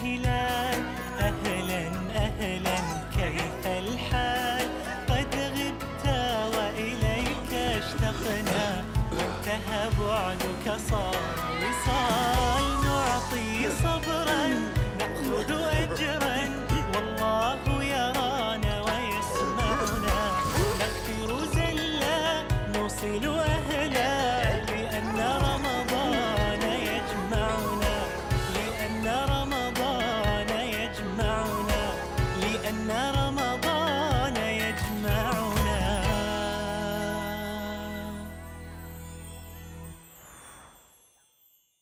الهلال. أهلا أهلا كيف الحال؟ قد غبت وإليك اشتقنا. وانتهى بعدك صار وصال. نعطي صبرا نأخذ أجرا. والله يرانا ويسمعنا. نغفر زلا نوصل أهلا. நேரமாக